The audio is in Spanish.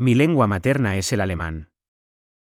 Mi lengua materna es el alemán.